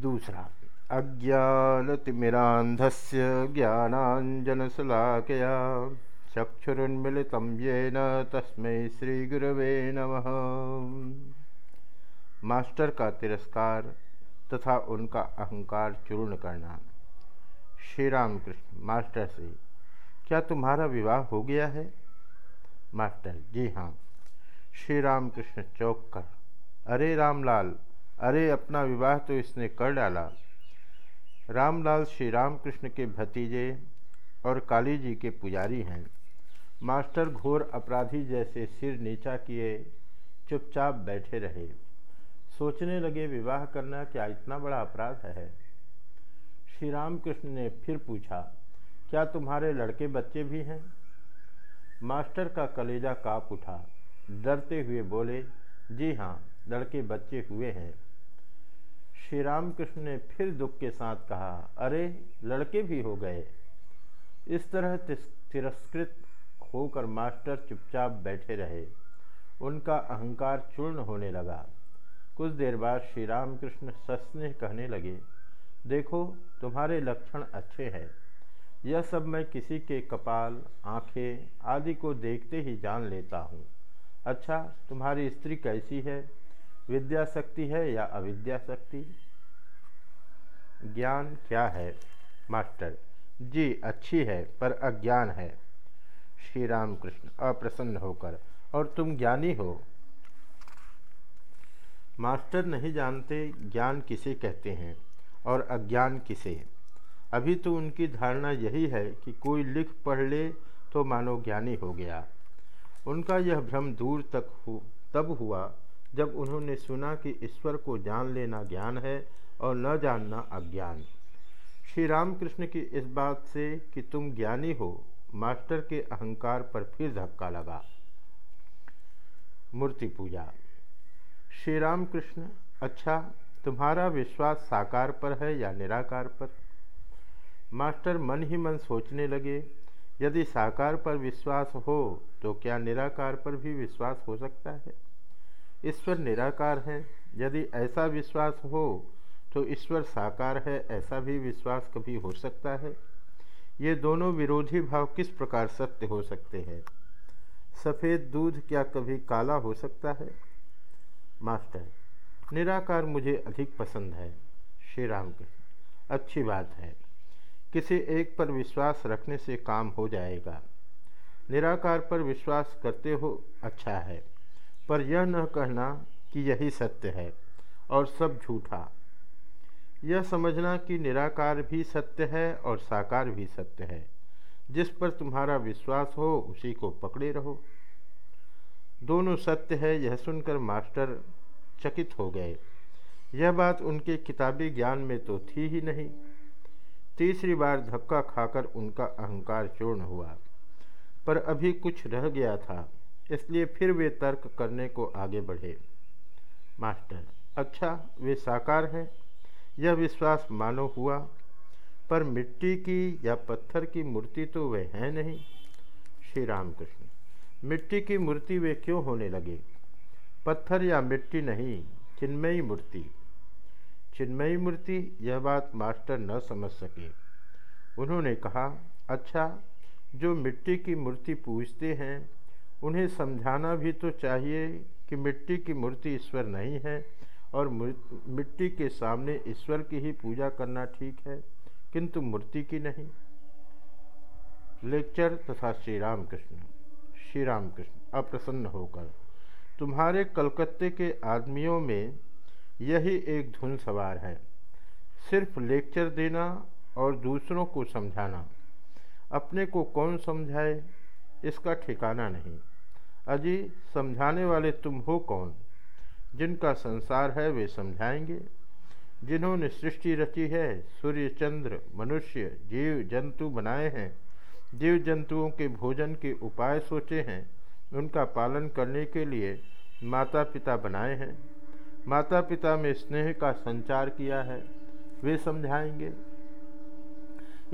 दूसरा, अज्ञानतिमिरान्धस्य ज्ञानाञ्जनशलाकया चक्षुरुन्मिलितं येन तस्मै श्रीगुरवे नमः। मास्टर का तिरस्कार तथा उनका अहंकार चूर्ण करना। श्री राम कृष्ण मास्टर से, क्या तुम्हारा विवाह हो गया है? मास्टर, जी हाँ। श्री राम कृष्ण चौक कर, अरे रामलाल अरे, अपना विवाह तो इसने कर डाला। रामलाल श्री रामकृष्ण के भतीजे और काली जी के पुजारी हैं। मास्टर घोर अपराधी जैसे सिर नीचा किए चुपचाप बैठे रहे। सोचने लगे, विवाह करना क्या इतना बड़ा अपराध है? श्री राम कृष्ण ने फिर पूछा, क्या तुम्हारे लड़के बच्चे भी हैं? मास्टर का कलेजा काप उठा। डरते हुए बोले, जी हाँ लड़के बच्चे हुए हैं। श्री राम कृष्ण ने फिर दुख के साथ कहा, अरे, लड़के भी हो गए। इस तरह तिरस्कृत होकर मास्टर चुपचाप बैठे रहे। उनका अहंकार चूर्ण होने लगा। कुछ देर बाद श्री राम कृष्ण सस्नेह कहने लगे, देखो, तुम्हारे लक्षण अच्छे हैं। यह सब मैं किसी के कपाल, आँखें आदि को देखते ही जान लेता हूँ। अच्छा तुम्हारी स्त्री कैसी है? विद्या शक्ति है या अविद्या शक्ति ज्ञान क्या है? मास्टर, जी अच्छी है, पर अज्ञान है। श्री राम कृष्ण अप्रसन्न होकर, और तुम ज्ञानी हो? मास्टर नहीं जानते ज्ञान किसे कहते हैं और अज्ञान किसे। अभी तो उनकी धारणा यही है कि कोई लिख पढ़ ले तो मानो ज्ञानी हो गया। उनका यह भ्रम दूर तक हो, तब हुआ जब उन्होंने सुना कि ईश्वर को जान लेना ज्ञान है और न जानना अज्ञान। श्री रामकृष्ण की इस बात से कि तुम ज्ञानी हो, मास्टर के अहंकार पर फिर धक्का लगा। मूर्ति पूजा। श्री राम कृष्ण अच्छा तुम्हारा विश्वास साकार पर है या निराकार पर? मास्टर मन ही मन सोचने लगे, यदि साकार पर विश्वास हो तो क्या निराकार पर भी विश्वास हो सकता है? ईश्वर निराकार है। यदि ऐसा विश्वास हो तो ईश्वर साकार है, ऐसा भी विश्वास कभी हो सकता है। ये दोनों विरोधी भाव किस प्रकार सत्य हो सकते हैं? सफ़ेद दूध क्या कभी काला हो सकता है? मास्टर, निराकार मुझे अधिक पसंद है। श्री राम कृष्ण अच्छी बात है। किसी एक पर विश्वास रखने से काम हो जाएगा। निराकार पर विश्वास करते हो अच्छा है। पर यह न कहना कि यही सत्य है, और सब झूठा। यह समझना कि निराकार भी सत्य है और साकार भी सत्य है। जिस पर तुम्हारा विश्वास हो, उसी को पकड़े रहो। दोनों सत्य है, यह सुनकर मास्टर चकित हो गए। यह बात उनके किताबी ज्ञान में तो थी ही नहीं। तीसरी बार धक्का खाकर उनका अहंकार चूर्ण हुआ, पर अभी कुछ रह गया था। इसलिए फिर वे तर्क करने को आगे बढ़े। मास्टर अच्छा वे साकार हैं। यह विश्वास मानो हुआ, पर मिट्टी की या पत्थर की मूर्ति तो वे हैं नहीं। श्री रामकृष्ण मिट्टी की मूर्ति वे क्यों होने लगे? पत्थर या मिट्टी नहीं, चिन्मयी मूर्ति। चिन्मयी मूर्ति, यह बात मास्टर न समझ सके। उन्होंने कहा अच्छा जो मिट्टी की मूर्ति पूजते हैं उन्हें समझाना भी तो चाहिए कि मिट्टी की मूर्ति ईश्वर नहीं है और मिट्टी के सामने ईश्वर की ही पूजा करना ठीक है, किंतु मूर्ति की नहीं। लेक्चर तथा श्री राम कृष्ण श्री राम कृष्ण अप्रसन्न होकर, तुम्हारे कलकत्ते के आदमियों में यही एक धुन सवार है। सिर्फ़ लेक्चर देना और दूसरों को समझाना, अपने को कौन समझाए? इसका ठिकाना नहीं। अजी, समझाने वाले तुम हो कौन? जिनका संसार है, वे समझाएँगे। जिन्होंने सृष्टि रची है, सूर्य, चंद्र, मनुष्य, जीव, जंतु बनाए हैं। जीव जंतुओं के भोजन के उपाय सोचे हैं। उनका पालन करने के लिए माता पिता बनाए हैं। माता पिता में स्नेह का संचार किया है। वे समझाएँगे।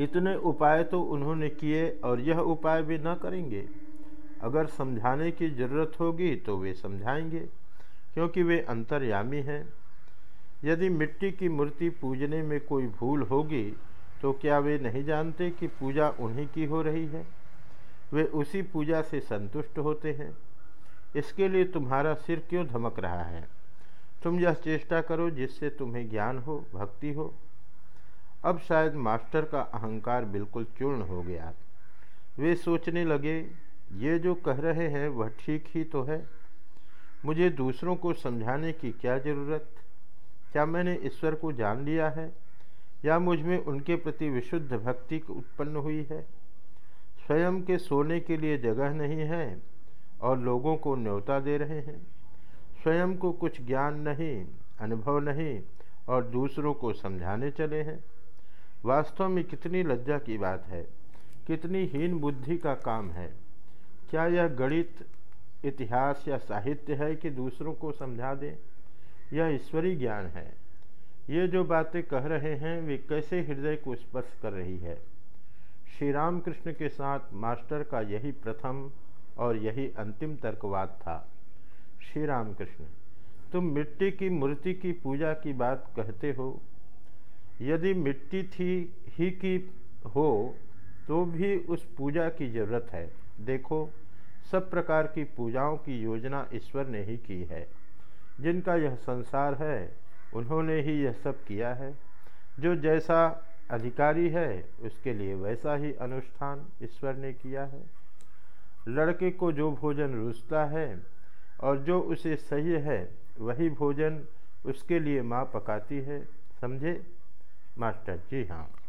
इतने उपाय तो उन्होंने किए और यह उपाय भी न करेंगे। अगर समझाने की ज़रूरत होगी तो वे समझाएँगे, क्योंकि वे अंतर्यामी हैं। यदि मिट्टी की मूर्ति पूजने में कोई भूल होगी तो क्या वे नहीं जानते कि पूजा उन्हीं की हो रही है? वे उसी पूजा से संतुष्ट होते हैं। इसके लिए तुम्हारा सिर क्यों धमक रहा है? तुम यह चेष्टा करो जिससे तुम्हें ज्ञान हो, भक्ति हो। अब शायद मास्टर का अहंकार बिल्कुल चूर्ण हो गया। वे सोचने लगे, ये जो कह रहे हैं, वह ठीक ही तो है। मुझे दूसरों को समझाने की क्या ज़रूरत? क्या मैंने ईश्वर को जान लिया है? या मुझमें उनके प्रति विशुद्ध भक्ति उत्पन्न हुई है? स्वयं के सोने के लिए जगह नहीं है, और लोगों को न्योता दे रहे हैं। स्वयं को कुछ ज्ञान नहीं, अनुभव नहीं, और दूसरों को समझाने चले हैं। वास्तव में कितनी लज्जा की बात है, कितनी हीन बुद्धि का काम है। क्या यह गणित, इतिहास या साहित्य है कि दूसरों को समझा दें? यह ईश्वरीय ज्ञान है। ये जो बातें कह रहे हैं, वे कैसे हृदय को स्पर्श कर रही है? श्री राम कृष्ण के साथ मास्टर का यही प्रथम और यही अंतिम तर्कवाद था। श्री राम कृष्ण तुम मिट्टी की मूर्ति की पूजा की बात कहते हो? यदि मिट्टी थी ही की हो तो भी उस पूजा की ज़रूरत है। देखो, सब प्रकार की पूजाओं की योजना ईश्वर ने ही की है। जिनका यह संसार है, उन्होंने ही यह सब किया है। जो जैसा अधिकारी है, उसके लिए वैसा ही अनुष्ठान ईश्वर ने किया है। लड़के को जो भोजन रुचता है, और जो उसे सही है, वही भोजन उसके लिए माँ पकाती है। समझे? मास्टर जी हाँ।